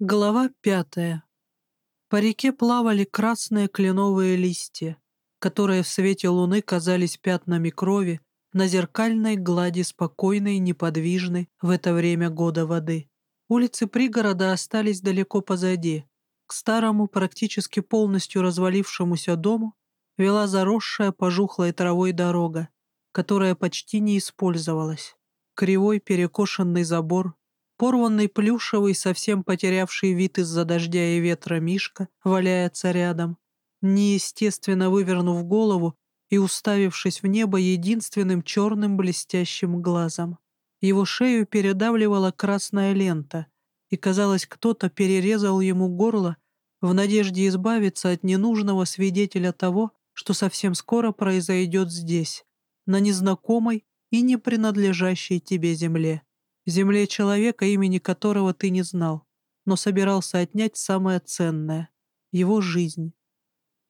Глава пятая. По реке плавали красные кленовые листья, которые в свете луны казались пятнами крови на зеркальной глади спокойной, неподвижной в это время года воды. Улицы пригорода остались далеко позади. К старому, практически полностью развалившемуся дому вела заросшая пожухлой травой дорога, которая почти не использовалась. Кривой перекошенный забор, Порванный плюшевый, совсем потерявший вид из-за дождя и ветра Мишка, валяется рядом, неестественно вывернув голову и уставившись в небо единственным черным блестящим глазом. Его шею передавливала красная лента, и, казалось, кто-то перерезал ему горло в надежде избавиться от ненужного свидетеля того, что совсем скоро произойдет здесь, на незнакомой и не принадлежащей тебе земле земле человека, имени которого ты не знал, но собирался отнять самое ценное — его жизнь.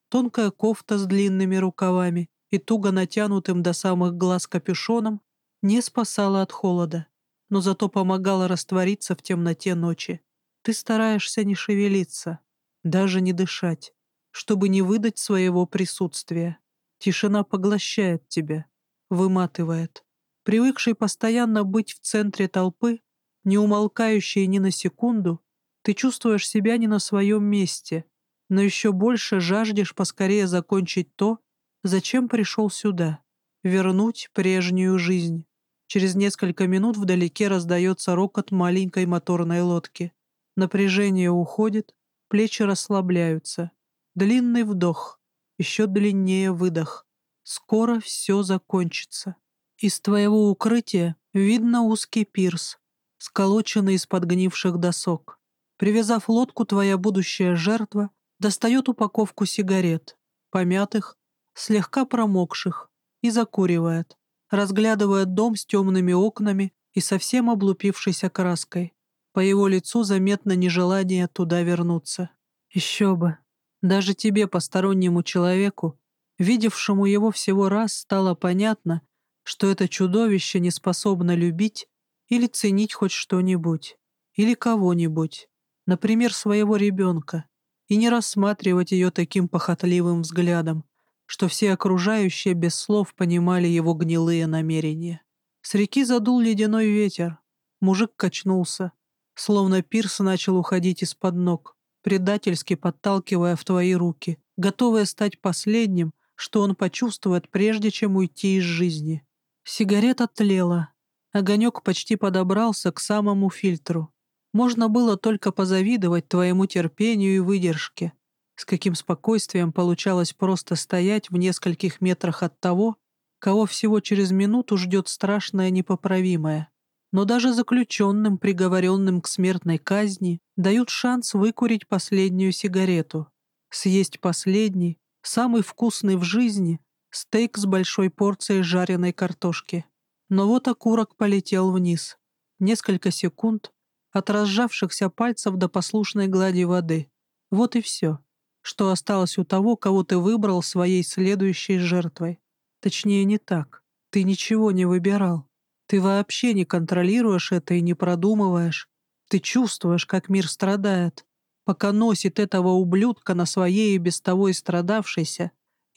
Тонкая кофта с длинными рукавами и туго натянутым до самых глаз капюшоном не спасала от холода, но зато помогала раствориться в темноте ночи. Ты стараешься не шевелиться, даже не дышать, чтобы не выдать своего присутствия. Тишина поглощает тебя, выматывает. Привыкший постоянно быть в центре толпы, не умолкающий ни на секунду, ты чувствуешь себя не на своем месте, но еще больше жаждешь поскорее закончить то, зачем пришел сюда, вернуть прежнюю жизнь. Через несколько минут вдалеке раздается рокот маленькой моторной лодки. Напряжение уходит, плечи расслабляются. Длинный вдох, еще длиннее выдох. Скоро все закончится. Из твоего укрытия видно узкий пирс, сколоченный из подгнивших досок. Привязав лодку, твоя будущая жертва достает упаковку сигарет, помятых, слегка промокших, и закуривает, разглядывает дом с темными окнами и совсем облупившейся краской. По его лицу заметно нежелание туда вернуться. Еще бы. Даже тебе, постороннему человеку, видевшему его всего раз, стало понятно, что это чудовище не способно любить или ценить хоть что-нибудь, или кого-нибудь, например, своего ребенка, и не рассматривать ее таким похотливым взглядом, что все окружающие без слов понимали его гнилые намерения. С реки задул ледяной ветер. Мужик качнулся, словно пирс начал уходить из-под ног, предательски подталкивая в твои руки, готовая стать последним, что он почувствует, прежде чем уйти из жизни. Сигарета тлела. Огонек почти подобрался к самому фильтру. Можно было только позавидовать твоему терпению и выдержке. С каким спокойствием получалось просто стоять в нескольких метрах от того, кого всего через минуту ждет страшное непоправимое. Но даже заключенным, приговоренным к смертной казни, дают шанс выкурить последнюю сигарету, съесть последний, самый вкусный в жизни, стейк с большой порцией жареной картошки. Но вот окурок полетел вниз. Несколько секунд от разжавшихся пальцев до послушной глади воды. Вот и все, что осталось у того, кого ты выбрал своей следующей жертвой. Точнее, не так. Ты ничего не выбирал. Ты вообще не контролируешь это и не продумываешь. Ты чувствуешь, как мир страдает, пока носит этого ублюдка на своей и без того и страдавшейся,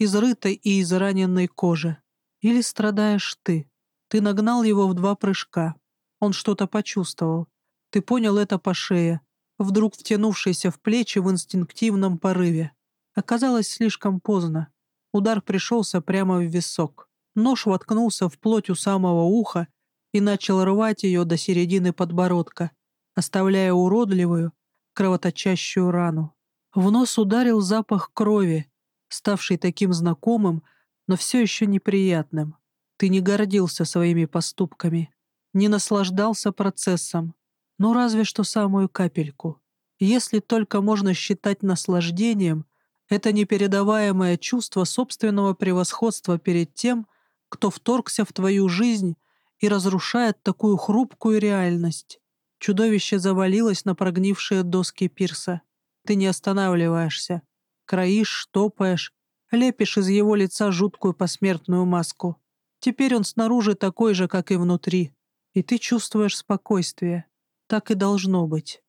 изрытой и израненной кожи. Или страдаешь ты. Ты нагнал его в два прыжка. Он что-то почувствовал. Ты понял это по шее, вдруг втянувшийся в плечи в инстинктивном порыве. Оказалось слишком поздно. Удар пришелся прямо в висок. Нож воткнулся в плоть у самого уха и начал рвать ее до середины подбородка, оставляя уродливую, кровоточащую рану. В нос ударил запах крови, ставший таким знакомым, но все еще неприятным. Ты не гордился своими поступками, не наслаждался процессом, ну разве что самую капельку. Если только можно считать наслаждением, это непередаваемое чувство собственного превосходства перед тем, кто вторгся в твою жизнь и разрушает такую хрупкую реальность. Чудовище завалилось на прогнившие доски пирса. Ты не останавливаешься кроишь, штопаешь, лепишь из его лица жуткую посмертную маску. Теперь он снаружи такой же, как и внутри, и ты чувствуешь спокойствие. Так и должно быть.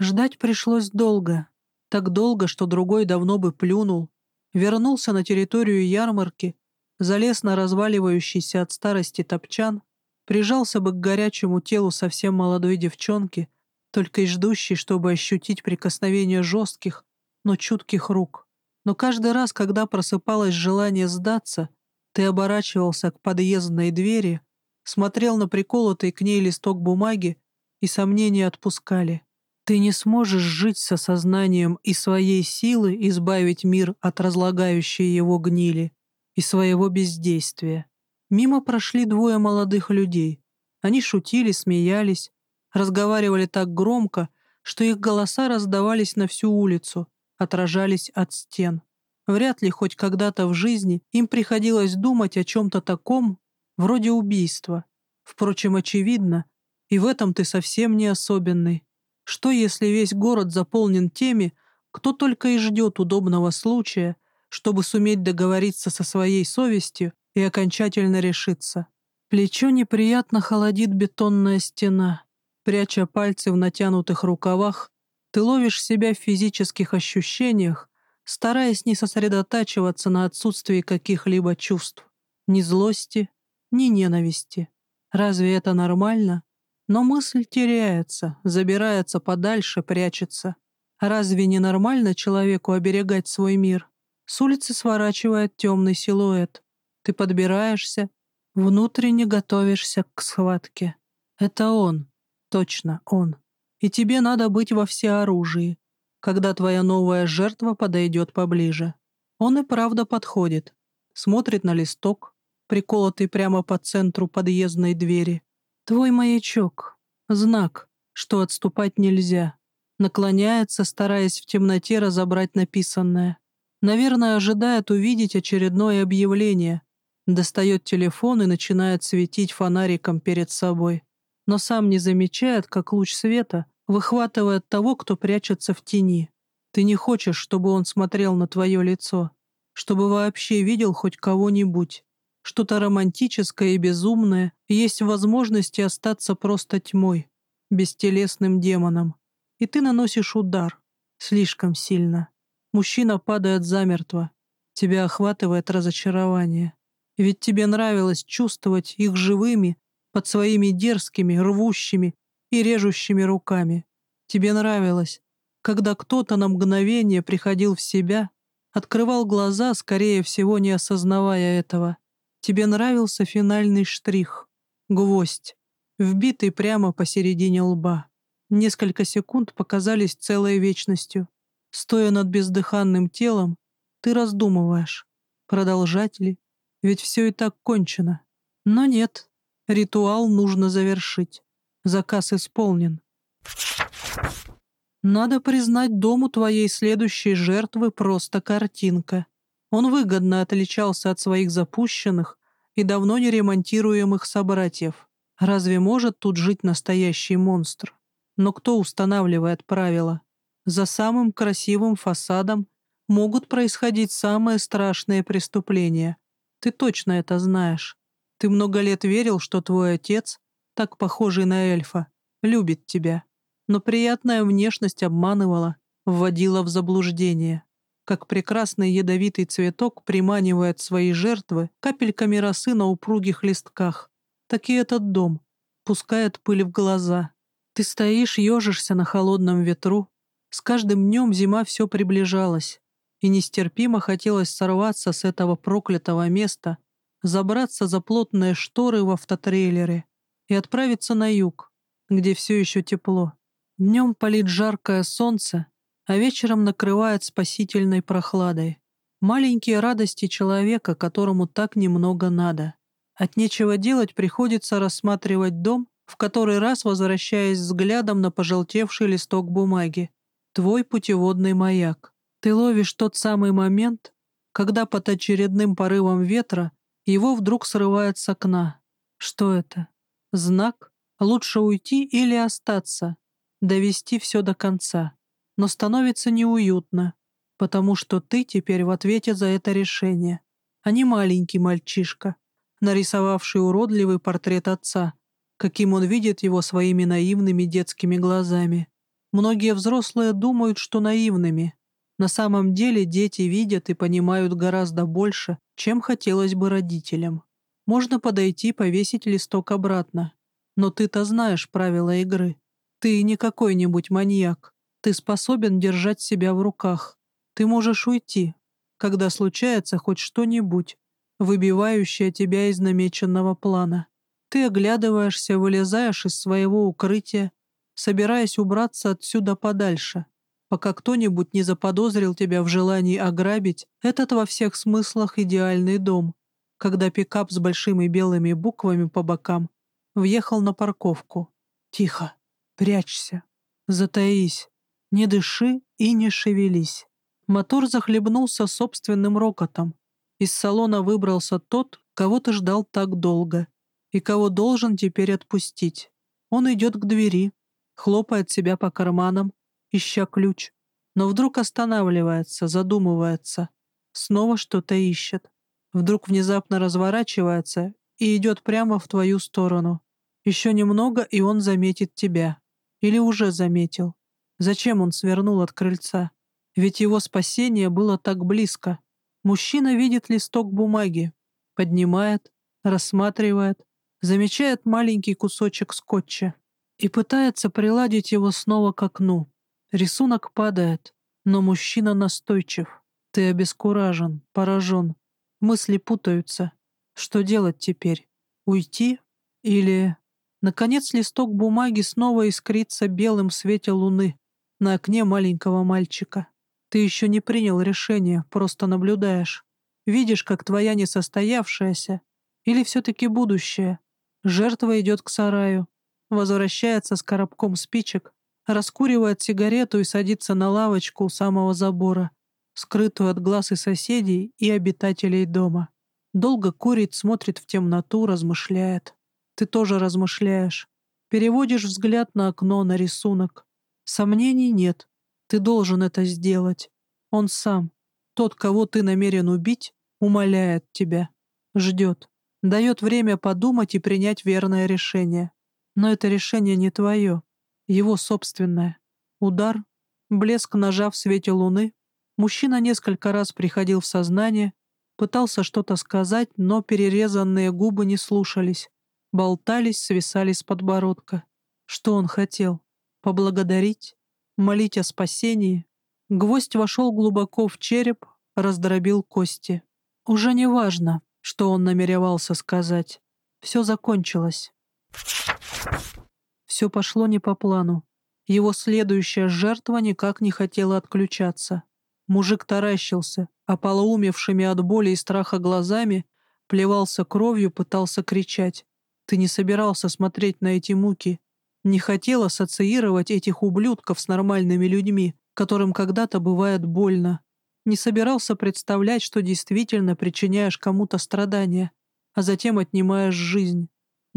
Ждать пришлось долго. Так долго, что другой давно бы плюнул. Вернулся на территорию ярмарки, залез на разваливающийся от старости топчан, прижался бы к горячему телу совсем молодой девчонки, только и ждущей, чтобы ощутить прикосновение жестких, но чутких рук. Но каждый раз, когда просыпалось желание сдаться, ты оборачивался к подъездной двери, смотрел на приколотый к ней листок бумаги, и сомнения отпускали. Ты не сможешь жить со сознанием и своей силы избавить мир от разлагающей его гнили и своего бездействия. Мимо прошли двое молодых людей. Они шутили, смеялись, разговаривали так громко, что их голоса раздавались на всю улицу, отражались от стен. Вряд ли хоть когда-то в жизни им приходилось думать о чем-то таком, вроде убийства. Впрочем, очевидно, и в этом ты совсем не особенный. Что, если весь город заполнен теми, кто только и ждет удобного случая, чтобы суметь договориться со своей совестью и окончательно решиться? Плечо неприятно холодит бетонная стена. Пряча пальцы в натянутых рукавах, ты ловишь себя в физических ощущениях, стараясь не сосредотачиваться на отсутствии каких-либо чувств, ни злости, ни ненависти. Разве это нормально? Но мысль теряется, забирается подальше, прячется. Разве не нормально человеку оберегать свой мир? С улицы сворачивает темный силуэт. Ты подбираешься, внутренне готовишься к схватке. Это он, Точно, он. И тебе надо быть во всеоружии, когда твоя новая жертва подойдет поближе. Он и правда подходит. Смотрит на листок, приколотый прямо по центру подъездной двери. Твой маячок. Знак, что отступать нельзя. Наклоняется, стараясь в темноте разобрать написанное. Наверное, ожидает увидеть очередное объявление. Достает телефон и начинает светить фонариком перед собой но сам не замечает, как луч света выхватывает того, кто прячется в тени. Ты не хочешь, чтобы он смотрел на твое лицо, чтобы вообще видел хоть кого-нибудь. Что-то романтическое и безумное, есть возможности остаться просто тьмой, бестелесным демоном. И ты наносишь удар. Слишком сильно. Мужчина падает замертво. Тебя охватывает разочарование. Ведь тебе нравилось чувствовать их живыми под своими дерзкими, рвущими и режущими руками. Тебе нравилось, когда кто-то на мгновение приходил в себя, открывал глаза, скорее всего, не осознавая этого. Тебе нравился финальный штрих, гвоздь, вбитый прямо посередине лба. Несколько секунд показались целой вечностью. Стоя над бездыханным телом, ты раздумываешь, продолжать ли, ведь все и так кончено. Но нет, Ритуал нужно завершить. Заказ исполнен. Надо признать, дому твоей следующей жертвы просто картинка. Он выгодно отличался от своих запущенных и давно не ремонтируемых собратьев. Разве может тут жить настоящий монстр? Но кто устанавливает правила? За самым красивым фасадом могут происходить самые страшные преступления. Ты точно это знаешь. Ты много лет верил, что твой отец, так похожий на эльфа, любит тебя. Но приятная внешность обманывала, вводила в заблуждение. Как прекрасный ядовитый цветок приманивает свои жертвы капельками росы на упругих листках, так и этот дом пускает пыль в глаза. Ты стоишь, ежишься на холодном ветру. С каждым днем зима все приближалась, и нестерпимо хотелось сорваться с этого проклятого места забраться за плотные шторы в автотрейлере и отправиться на юг, где все еще тепло. Днем палит жаркое солнце, а вечером накрывает спасительной прохладой. Маленькие радости человека, которому так немного надо. От нечего делать приходится рассматривать дом, в который раз возвращаясь взглядом на пожелтевший листок бумаги. Твой путеводный маяк. Ты ловишь тот самый момент, когда под очередным порывом ветра его вдруг срывает с окна. Что это? Знак? Лучше уйти или остаться? Довести все до конца. Но становится неуютно, потому что ты теперь в ответе за это решение, а не маленький мальчишка, нарисовавший уродливый портрет отца, каким он видит его своими наивными детскими глазами. Многие взрослые думают, что наивными. На самом деле дети видят и понимают гораздо больше, чем хотелось бы родителям. Можно подойти, повесить листок обратно. Но ты-то знаешь правила игры. Ты не какой-нибудь маньяк. Ты способен держать себя в руках. Ты можешь уйти, когда случается хоть что-нибудь, выбивающее тебя из намеченного плана. Ты оглядываешься, вылезаешь из своего укрытия, собираясь убраться отсюда подальше, пока кто-нибудь не заподозрил тебя в желании ограбить этот во всех смыслах идеальный дом, когда пикап с большими белыми буквами по бокам въехал на парковку. Тихо, прячься, затаись, не дыши и не шевелись. Мотор захлебнулся собственным рокотом. Из салона выбрался тот, кого ты ждал так долго, и кого должен теперь отпустить. Он идет к двери, хлопает себя по карманам, ища ключ, но вдруг останавливается, задумывается, снова что-то ищет. Вдруг внезапно разворачивается и идет прямо в твою сторону. Еще немного, и он заметит тебя. Или уже заметил. Зачем он свернул от крыльца? Ведь его спасение было так близко. Мужчина видит листок бумаги, поднимает, рассматривает, замечает маленький кусочек скотча и пытается приладить его снова к окну. Рисунок падает, но мужчина настойчив. Ты обескуражен, поражен. Мысли путаются. Что делать теперь? Уйти? Или... Наконец листок бумаги снова искрится белым свете луны на окне маленького мальчика. Ты еще не принял решение, просто наблюдаешь. Видишь, как твоя несостоявшаяся или все-таки будущее. Жертва идет к сараю, возвращается с коробком спичек, раскуривает сигарету и садится на лавочку у самого забора, скрытую от глаз и соседей, и обитателей дома. Долго курит, смотрит в темноту, размышляет. Ты тоже размышляешь. Переводишь взгляд на окно, на рисунок. Сомнений нет. Ты должен это сделать. Он сам, тот, кого ты намерен убить, умоляет тебя. Ждет. Дает время подумать и принять верное решение. Но это решение не твое. Его собственное. Удар, блеск ножа в свете луны. Мужчина несколько раз приходил в сознание, пытался что-то сказать, но перерезанные губы не слушались болтались, свисали с подбородка. Что он хотел? Поблагодарить? Молить о спасении? Гвоздь вошел глубоко в череп, раздробил кости. Уже не важно, что он намеревался сказать. Все закончилось. Все пошло не по плану. Его следующая жертва никак не хотела отключаться. Мужик таращился, ополоумевшими от боли и страха глазами, плевался кровью, пытался кричать. Ты не собирался смотреть на эти муки, не хотел ассоциировать этих ублюдков с нормальными людьми, которым когда-то бывает больно. Не собирался представлять, что действительно причиняешь кому-то страдания, а затем отнимаешь жизнь.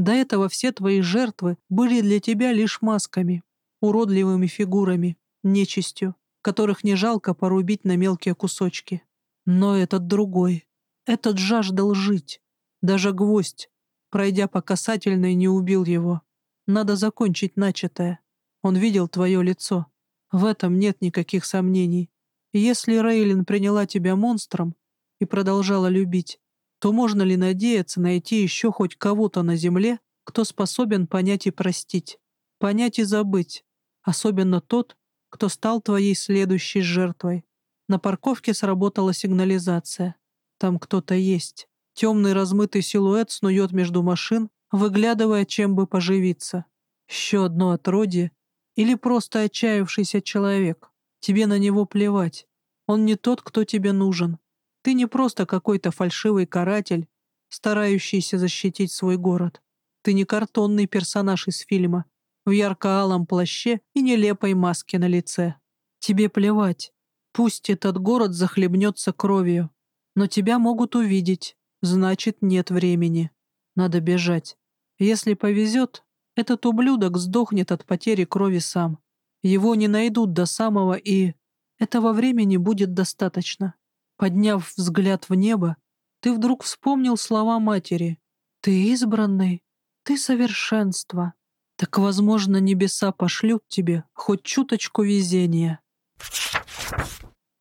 До этого все твои жертвы были для тебя лишь масками, уродливыми фигурами, нечистью, которых не жалко порубить на мелкие кусочки. Но этот другой, этот жаждал жить. Даже гвоздь, пройдя по касательной, не убил его. Надо закончить начатое. Он видел твое лицо. В этом нет никаких сомнений. Если Рейлин приняла тебя монстром и продолжала любить, то можно ли надеяться найти еще хоть кого-то на земле, кто способен понять и простить, понять и забыть, особенно тот, кто стал твоей следующей жертвой. На парковке сработала сигнализация. Там кто-то есть. Темный размытый силуэт снует между машин, выглядывая, чем бы поживиться. Еще одно отродье или просто отчаявшийся человек. Тебе на него плевать. Он не тот, кто тебе нужен. Ты не просто какой-то фальшивый каратель, старающийся защитить свой город. Ты не картонный персонаж из фильма, в ярко-алом плаще и нелепой маске на лице. Тебе плевать. Пусть этот город захлебнется кровью, но тебя могут увидеть, Значит, нет времени. Надо бежать. Если повезет, этот ублюдок сдохнет от потери крови сам. Его не найдут до самого и... Этого времени будет достаточно. Подняв взгляд в небо, ты вдруг вспомнил слова матери. «Ты избранный, ты совершенство, Так, возможно, небеса пошлют тебе хоть чуточку везения.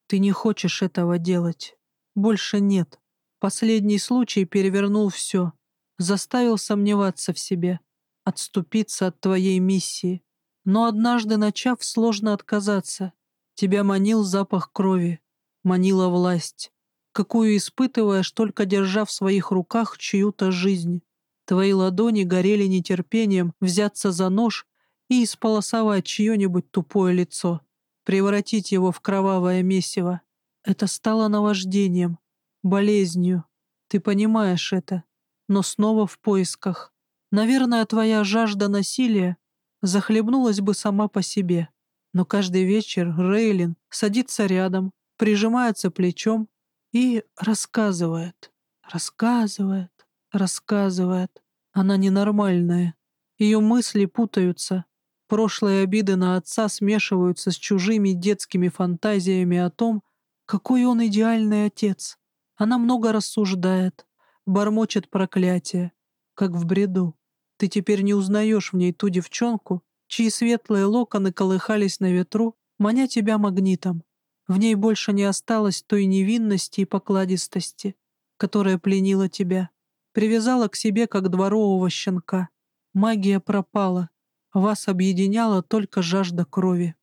Ты не хочешь этого делать. Больше нет. Последний случай перевернул все, заставил сомневаться в себе, отступиться от твоей миссии. Но однажды, начав, сложно отказаться. Тебя манил запах крови, манила власть, какую испытываешь, только держа в своих руках чью-то жизнь. Твои ладони горели нетерпением взяться за нож и исполосовать чье-нибудь тупое лицо, превратить его в кровавое месиво. Это стало наваждением, болезнью. Ты понимаешь это, но снова в поисках. Наверное, твоя жажда насилия захлебнулась бы сама по себе. Но каждый вечер Рейлин садится рядом, прижимается плечом и рассказывает, рассказывает, рассказывает. Она ненормальная. Ее мысли путаются. Прошлые обиды на отца смешиваются с чужими детскими фантазиями о том, какой он идеальный отец. Она много рассуждает, бормочет проклятие, как в бреду. Ты теперь не узнаешь в ней ту девчонку, чьи светлые локоны колыхались на ветру, маня тебя магнитом. В ней больше не осталось той невинности и покладистости, которая пленила тебя. Привязала к себе, как дворового щенка. Магия пропала. Вас объединяла только жажда крови.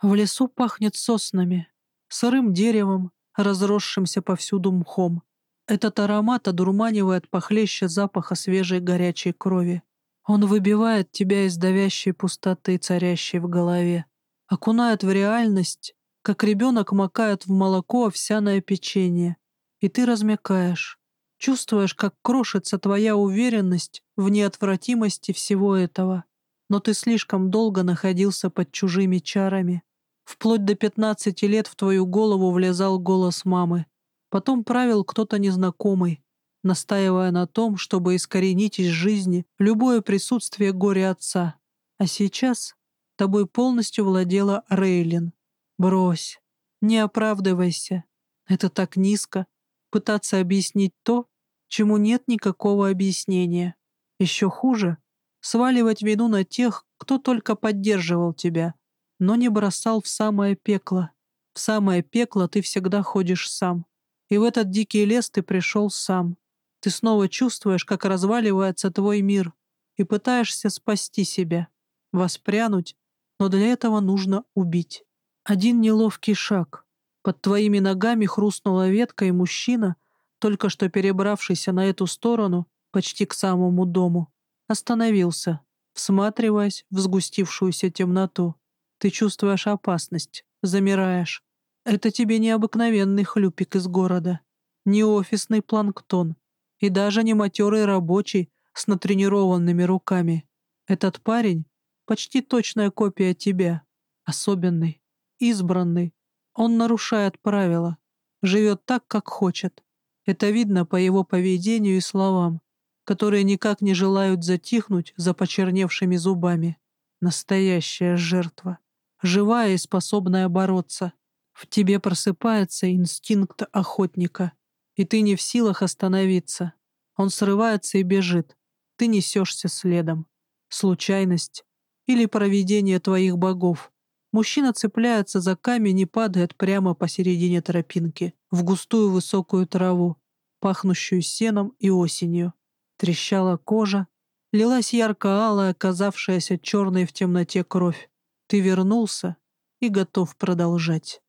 В лесу пахнет соснами, сырым деревом, разросшимся повсюду мхом. Этот аромат одурманивает похлеще запаха свежей горячей крови. Он выбивает тебя из давящей пустоты, царящей в голове, окунает в реальность, как ребенок макает в молоко овсяное печенье, и ты размякаешь, Чувствуешь, как крошится твоя уверенность в неотвратимости всего этого. Но ты слишком долго находился под чужими чарами. Вплоть до 15 лет в твою голову влезал голос мамы. Потом правил кто-то незнакомый, настаивая на том, чтобы искоренить из жизни любое присутствие горя отца. А сейчас тобой полностью владела Рейлин. Брось, не оправдывайся. Это так низко, пытаться объяснить то, чему нет никакого объяснения. Еще хуже — сваливать вину на тех, кто только поддерживал тебя, но не бросал в самое пекло. В самое пекло ты всегда ходишь сам. И в этот дикий лес ты пришел сам. Ты снова чувствуешь, как разваливается твой мир, и пытаешься спасти себя, воспрянуть, но для этого нужно убить. Один неловкий шаг — под твоими ногами хрустнула ветка, и мужчина, только что перебравшийся на эту сторону, почти к самому дому, остановился, всматриваясь в сгустившуюся темноту. Ты чувствуешь опасность, замираешь. Это тебе не обыкновенный хлюпик из города, не офисный планктон и даже не матерый рабочий с натренированными руками. Этот парень — почти точная копия тебя, особенный, избранный, он нарушает правила, живет так, как хочет. Это видно по его поведению и словам, которые никак не желают затихнуть за почерневшими зубами. Настоящая жертва, живая и способная бороться. В тебе просыпается инстинкт охотника, и ты не в силах остановиться. Он срывается и бежит. Ты несешься следом. Случайность или провидение твоих богов — Мужчина цепляется за камень и падает прямо посередине тропинки, в густую высокую траву, пахнущую сеном и осенью. Трещала кожа, лилась ярко-алая, казавшаяся черной в темноте кровь. Ты вернулся и готов продолжать.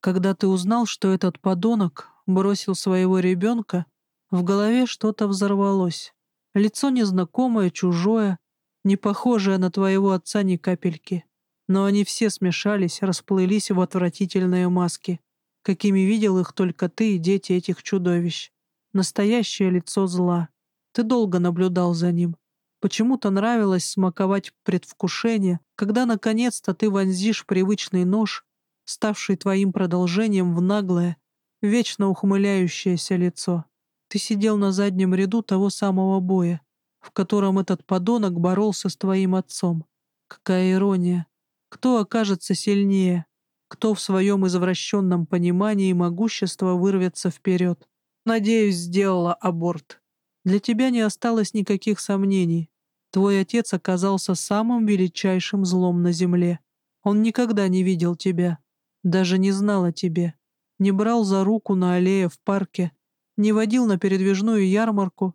Когда ты узнал, что этот подонок бросил своего ребенка, в голове что-то взорвалось. Лицо незнакомое, чужое, не похожая на твоего отца ни капельки. Но они все смешались, расплылись в отвратительные маски, какими видел их только ты и дети этих чудовищ. Настоящее лицо зла. Ты долго наблюдал за ним. Почему-то нравилось смаковать предвкушение, когда наконец-то ты вонзишь привычный нож, ставший твоим продолжением в наглое, вечно ухмыляющееся лицо. Ты сидел на заднем ряду того самого боя, в котором этот подонок боролся с твоим отцом. Какая ирония! Кто окажется сильнее? Кто в своем извращенном понимании могущества вырвется вперед? Надеюсь, сделала аборт. Для тебя не осталось никаких сомнений. Твой отец оказался самым величайшим злом на земле. Он никогда не видел тебя, даже не знал о тебе, не брал за руку на аллее в парке, не водил на передвижную ярмарку,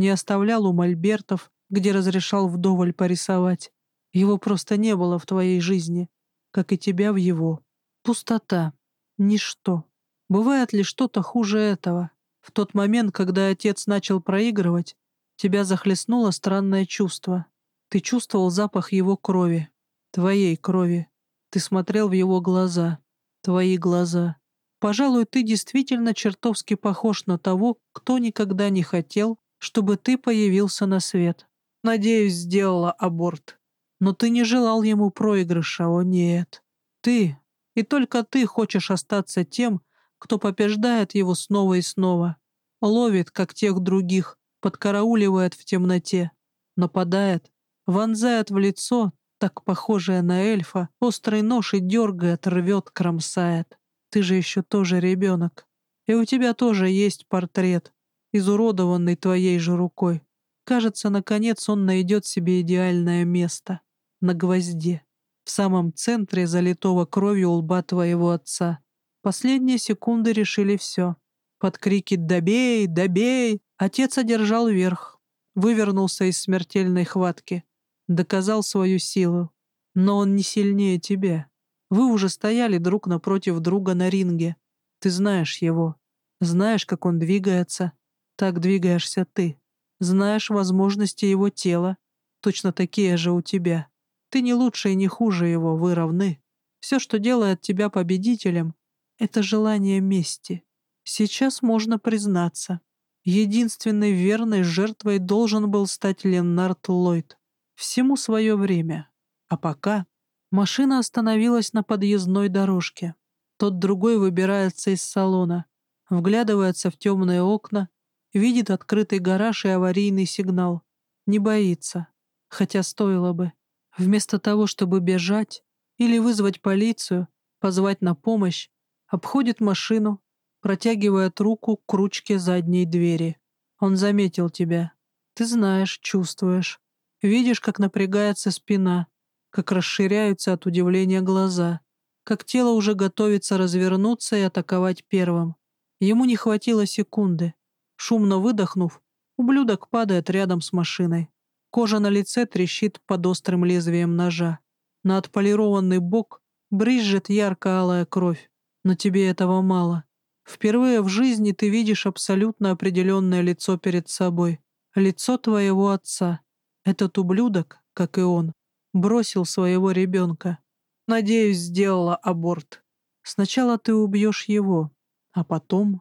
не оставлял у мольбертов, где разрешал вдоволь порисовать. Его просто не было в твоей жизни, как и тебя в его. Пустота. Ничто. Бывает ли что-то хуже этого? В тот момент, когда отец начал проигрывать, тебя захлестнуло странное чувство. Ты чувствовал запах его крови, твоей крови. Ты смотрел в его глаза, твои глаза. Пожалуй, ты действительно чертовски похож на того, кто никогда не хотел, чтобы ты появился на свет. Надеюсь, сделала аборт. Но ты не желал ему проигрыша, о нет. Ты, и только ты хочешь остаться тем, кто побеждает его снова и снова, ловит, как тех других, подкарауливает в темноте, нападает, вонзает в лицо, так похожее на эльфа, острый нож и дергает, рвет, кромсает. Ты же еще тоже ребенок. И у тебя тоже есть портрет, изуродованный твоей же рукой. Кажется, наконец он найдет себе идеальное место. На гвозде. В самом центре залитого кровью лба твоего отца. Последние секунды решили все. Под крики «Добей! Добей!» отец одержал верх, вывернулся из смертельной хватки, доказал свою силу. Но он не сильнее тебя. Вы уже стояли друг напротив друга на ринге. Ты знаешь его. Знаешь, как он двигается. Так двигаешься ты. Знаешь возможности его тела. Точно такие же у тебя. Ты не лучше и не хуже его, вы равны. Все, что делает тебя победителем, это желание мести. Сейчас можно признаться. Единственной верной жертвой должен был стать Леннард Ллойд. Всему свое время. А пока машина остановилась на подъездной дорожке. Тот другой выбирается из салона, вглядывается в темные окна, видит открытый гараж и аварийный сигнал. Не боится, хотя стоило бы. Вместо того, чтобы бежать или вызвать полицию, позвать на помощь, обходит машину, протягивает руку к ручке задней двери. Он заметил тебя. Ты знаешь, чувствуешь. Видишь, как напрягается спина, как расширяются от удивления глаза, как тело уже готовится развернуться и атаковать первым. Ему не хватило секунды. Шумно выдохнув, ублюдок падает рядом с машиной. Кожа на лице трещит под острым лезвием ножа. На отполированный бок брызжет ярко-алая кровь. Но тебе этого мало. Впервые в жизни ты видишь абсолютно определенное лицо перед собой. Лицо твоего отца. Этот ублюдок, как и он, бросил своего ребенка. Надеюсь, сделала аборт. Сначала ты убьешь его, а потом